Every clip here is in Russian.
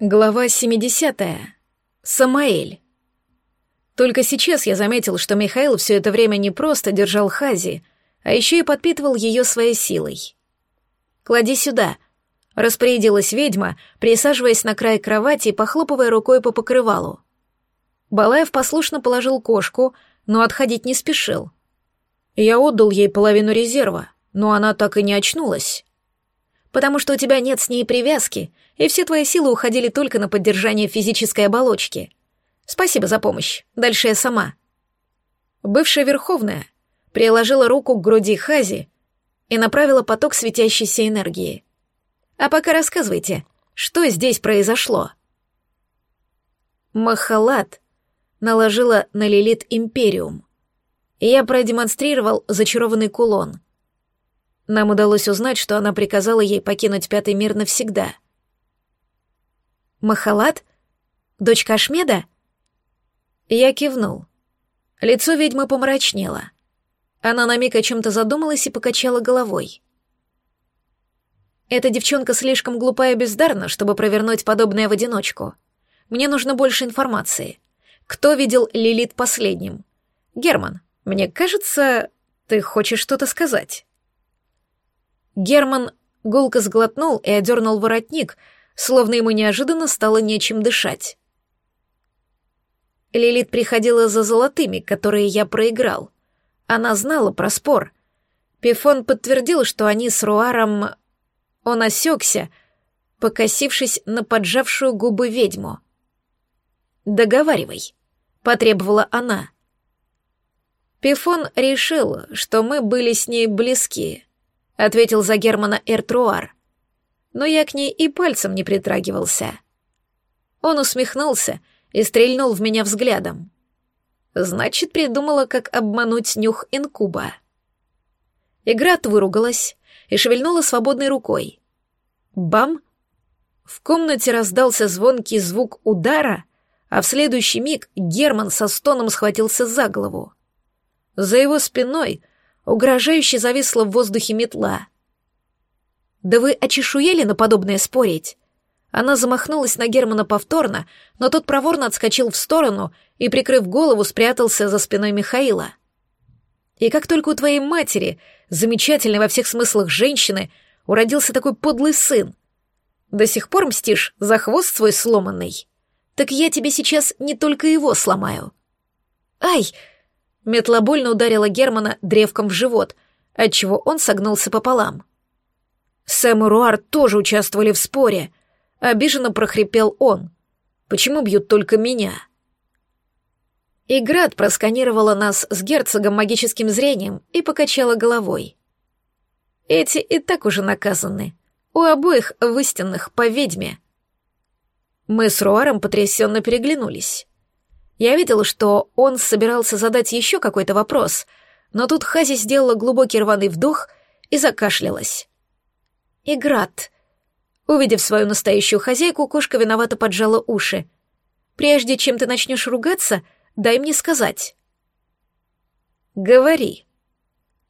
Глава 70. Самаэль. Только сейчас я заметил, что Михаил все это время не просто держал Хази, а еще и подпитывал ее своей силой. «Клади сюда», — распорядилась ведьма, присаживаясь на край кровати и похлопывая рукой по покрывалу. Балаев послушно положил кошку, но отходить не спешил. Я отдал ей половину резерва, но она так и не очнулась. «Потому что у тебя нет с ней привязки», — и все твои силы уходили только на поддержание физической оболочки. Спасибо за помощь. Дальше я сама. Бывшая Верховная приложила руку к груди Хази и направила поток светящейся энергии. А пока рассказывайте, что здесь произошло? Махалат наложила на Лилит Империум, и я продемонстрировал зачарованный кулон. Нам удалось узнать, что она приказала ей покинуть Пятый мир навсегда — Махалат? Дочка Ашмеда?» Я кивнул. Лицо ведьмы помрачнело. Она на миг о чем-то задумалась и покачала головой. «Эта девчонка слишком глупая и бездарна, чтобы провернуть подобное в одиночку. Мне нужно больше информации. Кто видел Лилит последним? Герман, мне кажется, ты хочешь что-то сказать?» Герман гулко сглотнул и одернул воротник, словно ему неожиданно стало нечем дышать. Лилит приходила за золотыми, которые я проиграл. Она знала про спор. Пифон подтвердил, что они с Руаром... Он осекся, покосившись на поджавшую губы ведьму. «Договаривай», — потребовала она. Пифон решил, что мы были с ней близки, — ответил за Германа Эртруар но я к ней и пальцем не притрагивался. Он усмехнулся и стрельнул в меня взглядом. Значит, придумала, как обмануть нюх инкуба. Играт выругалась и шевельнула свободной рукой. Бам! В комнате раздался звонкий звук удара, а в следующий миг Герман со стоном схватился за голову. За его спиной угрожающе зависла в воздухе метла — да вы очешуели на подобное спорить? Она замахнулась на Германа повторно, но тот проворно отскочил в сторону и, прикрыв голову, спрятался за спиной Михаила. И как только у твоей матери, замечательной во всех смыслах женщины, уродился такой подлый сын, до сих пор мстишь за хвост свой сломанный, так я тебе сейчас не только его сломаю. Ай! Метла больно ударила Германа древком в живот, отчего он согнулся пополам. Сэм и Руар тоже участвовали в споре. Обиженно прохрипел он. Почему бьют только меня? Играт просканировала нас с герцогом магическим зрением и покачала головой. Эти и так уже наказаны. У обоих в истинных по ведьме. Мы с Руаром потрясенно переглянулись. Я видела, что он собирался задать еще какой-то вопрос, но тут Хази сделала глубокий рваный вдох и закашлялась. Играт. Увидев свою настоящую хозяйку, кошка виновато поджала уши. «Прежде чем ты начнешь ругаться, дай мне сказать». «Говори».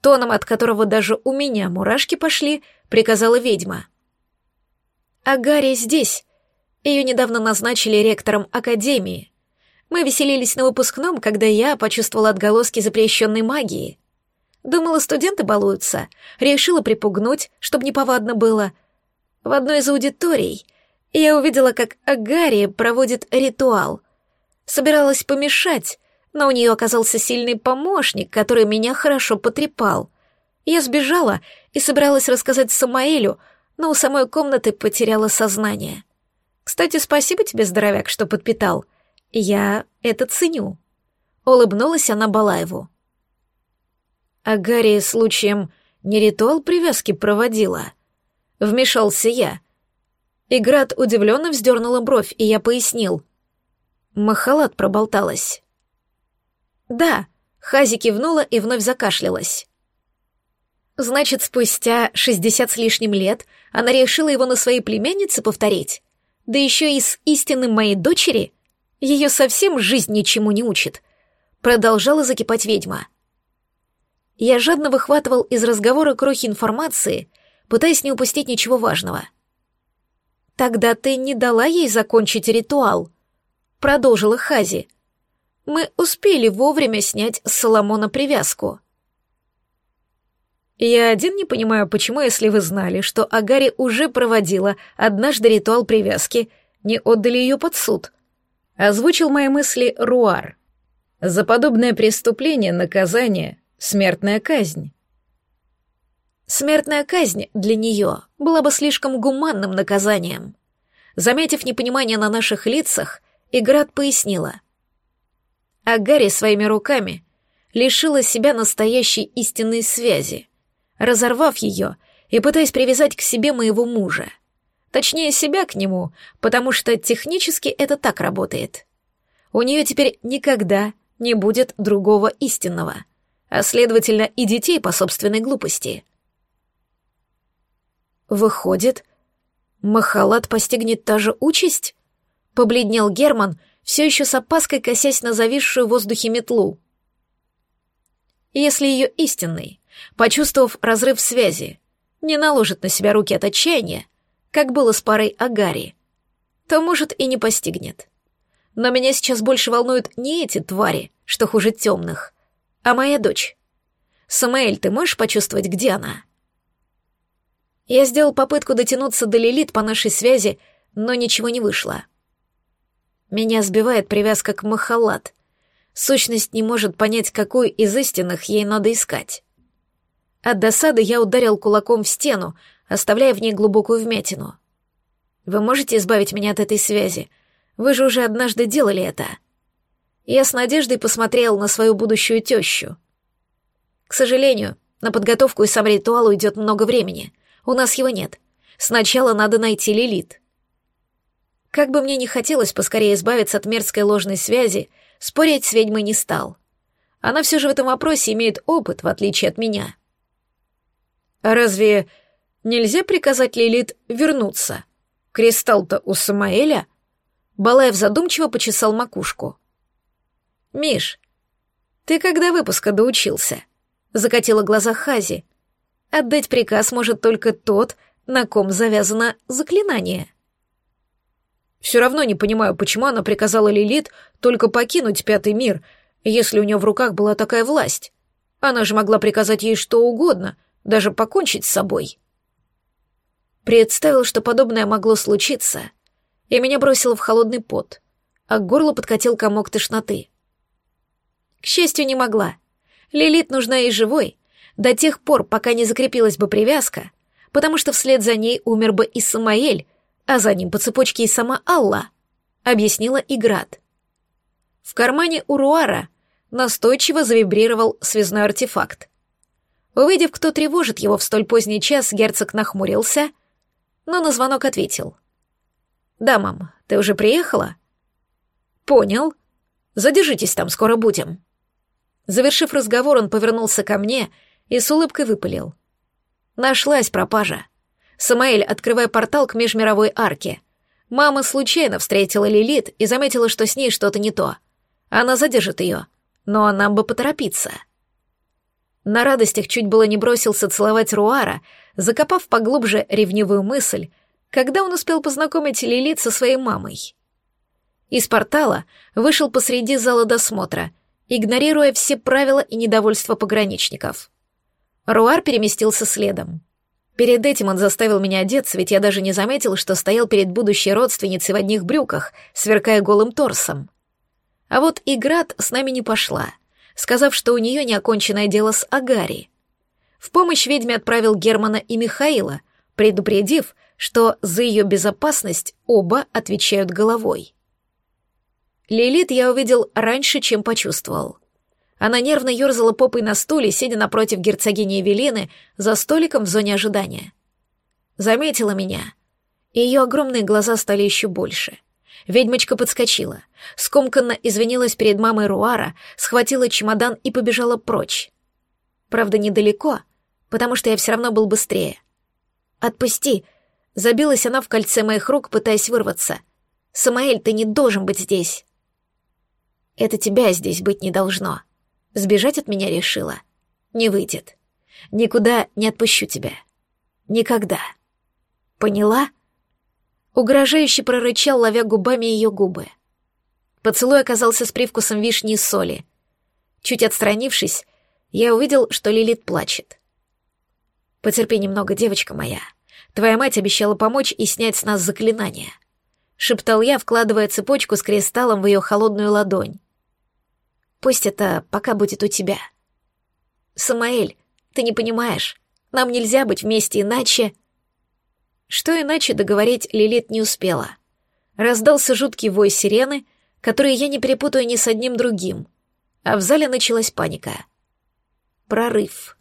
Тоном, от которого даже у меня мурашки пошли, приказала ведьма. «Агария здесь. Ее недавно назначили ректором Академии. Мы веселились на выпускном, когда я почувствовала отголоски запрещенной магии. Думала, студенты балуются. Решила припугнуть, чтобы неповадно было. В одной из аудиторий я увидела, как Агария проводит ритуал. Собиралась помешать, но у нее оказался сильный помощник, который меня хорошо потрепал. Я сбежала и собиралась рассказать Самаэлю, но у самой комнаты потеряла сознание. Кстати, спасибо тебе, здоровяк, что подпитал. Я это ценю. Улыбнулась она Балаеву. А Гарри случаем не ритуал привязки проводила? Вмешался я. Играт удивленно вздернула бровь, и я пояснил. Махалат проболталась. Да, Хази кивнула и вновь закашлялась. Значит, спустя шестьдесят с лишним лет она решила его на своей племяннице повторить? Да еще и с истинным моей дочери? Ее совсем жизнь ничему не учит. Продолжала закипать ведьма. Я жадно выхватывал из разговора крохи информации, пытаясь не упустить ничего важного. Тогда ты не дала ей закончить ритуал, продолжила Хази. Мы успели вовремя снять с Соломона привязку. Я один не понимаю, почему, если вы знали, что Агари уже проводила однажды ритуал привязки, не отдали ее под суд. Озвучил мои мысли Руар. За подобное преступление наказание — смертная казнь. Смертная казнь для нее была бы слишком гуманным наказанием. Заметив непонимание на наших лицах, Играт пояснила. А Гарри своими руками лишила себя настоящей истинной связи, разорвав ее и пытаясь привязать к себе моего мужа. Точнее, себя к нему, потому что технически это так работает. У нее теперь никогда не будет другого истинного, а следовательно и детей по собственной глупости — Выходит, Махалат постигнет та же участь? Побледнел Герман, все еще с опаской косясь на зависшую в воздухе метлу. Если ее истинный, почувствовав разрыв связи, не наложит на себя руки от отчаяния, как было с парой Агари, то, может, и не постигнет. Но меня сейчас больше волнуют не эти твари, что хуже темных, а моя дочь. Самаэль, ты можешь почувствовать, где она?» Я сделал попытку дотянуться до Лилит по нашей связи, но ничего не вышло. Меня сбивает привязка к Махалат. Сущность не может понять, какую из истинных ей надо искать. От досады я ударил кулаком в стену, оставляя в ней глубокую вмятину. «Вы можете избавить меня от этой связи? Вы же уже однажды делали это». Я с надеждой посмотрел на свою будущую тещу. К сожалению, на подготовку и сам ритуал уйдет много времени. У нас его нет. Сначала надо найти Лилит. Как бы мне ни хотелось поскорее избавиться от мерзкой ложной связи, спорить с ведьмой не стал. Она все же в этом вопросе имеет опыт, в отличие от меня. А разве нельзя приказать Лилит вернуться? Кристалл-то у Самаэля? Балаев задумчиво почесал макушку. «Миш, ты когда выпуска доучился?» Закатила глаза Хази, Отдать приказ может только тот, на ком завязано заклинание. Все равно не понимаю, почему она приказала Лилит только покинуть Пятый мир, если у нее в руках была такая власть. Она же могла приказать ей что угодно, даже покончить с собой. Представил, что подобное могло случиться, и меня бросило в холодный пот, а к горлу подкатил комок тошноты. К счастью, не могла. Лилит нужна ей живой, до тех пор, пока не закрепилась бы привязка, потому что вслед за ней умер бы и Самаэль, а за ним по цепочке и сама Алла, объяснила Играт. В кармане у Руара настойчиво завибрировал связной артефакт. Увидев, кто тревожит его в столь поздний час, герцог нахмурился, но на звонок ответил. «Да, мам, ты уже приехала?» «Понял. Задержитесь там, скоро будем». Завершив разговор, он повернулся ко мне — и с улыбкой выпалил. Нашлась пропажа. Самаэль, открывая портал к межмировой арке. Мама случайно встретила Лилит и заметила, что с ней что-то не то. Она задержит ее, но нам бы поторопиться. На радостях чуть было не бросился целовать Руара, закопав поглубже ревнивую мысль, когда он успел познакомить Лилит со своей мамой. Из портала вышел посреди зала досмотра, игнорируя все правила и недовольство пограничников. Руар переместился следом. Перед этим он заставил меня одеться, ведь я даже не заметил, что стоял перед будущей родственницей в одних брюках, сверкая голым торсом. А вот Играт с нами не пошла, сказав, что у нее неоконченное дело с Агари. В помощь ведьме отправил Германа и Михаила, предупредив, что за ее безопасность оба отвечают головой. Лилит я увидел раньше, чем почувствовал. Она нервно ерзала попой на стуле, сидя напротив герцогини Эвелины за столиком в зоне ожидания. Заметила меня, и ее огромные глаза стали еще больше. Ведьмочка подскочила, скомканно извинилась перед мамой Руара, схватила чемодан и побежала прочь. Правда, недалеко, потому что я все равно был быстрее. «Отпусти!» — забилась она в кольце моих рук, пытаясь вырваться. «Самаэль, ты не должен быть здесь!» «Это тебя здесь быть не должно!» Сбежать от меня решила. Не выйдет. Никуда не отпущу тебя. Никогда. Поняла? Угрожающе прорычал, ловя губами ее губы. Поцелуй оказался с привкусом вишни и соли. Чуть отстранившись, я увидел, что Лилит плачет. «Потерпи немного, девочка моя. Твоя мать обещала помочь и снять с нас заклинание», — шептал я, вкладывая цепочку с кристаллом в ее холодную ладонь. «Пусть это пока будет у тебя». «Самаэль, ты не понимаешь, нам нельзя быть вместе иначе...» Что иначе договорить Лилит не успела. Раздался жуткий вой сирены, который я не перепутаю ни с одним другим, а в зале началась паника. Прорыв.